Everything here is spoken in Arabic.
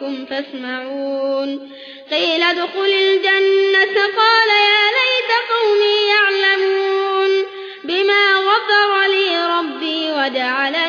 بربكم فاسمعون. قيل ادخل الجنة. قال يا ليت قومي يعلمون. بما غفر لي ربي وجعلني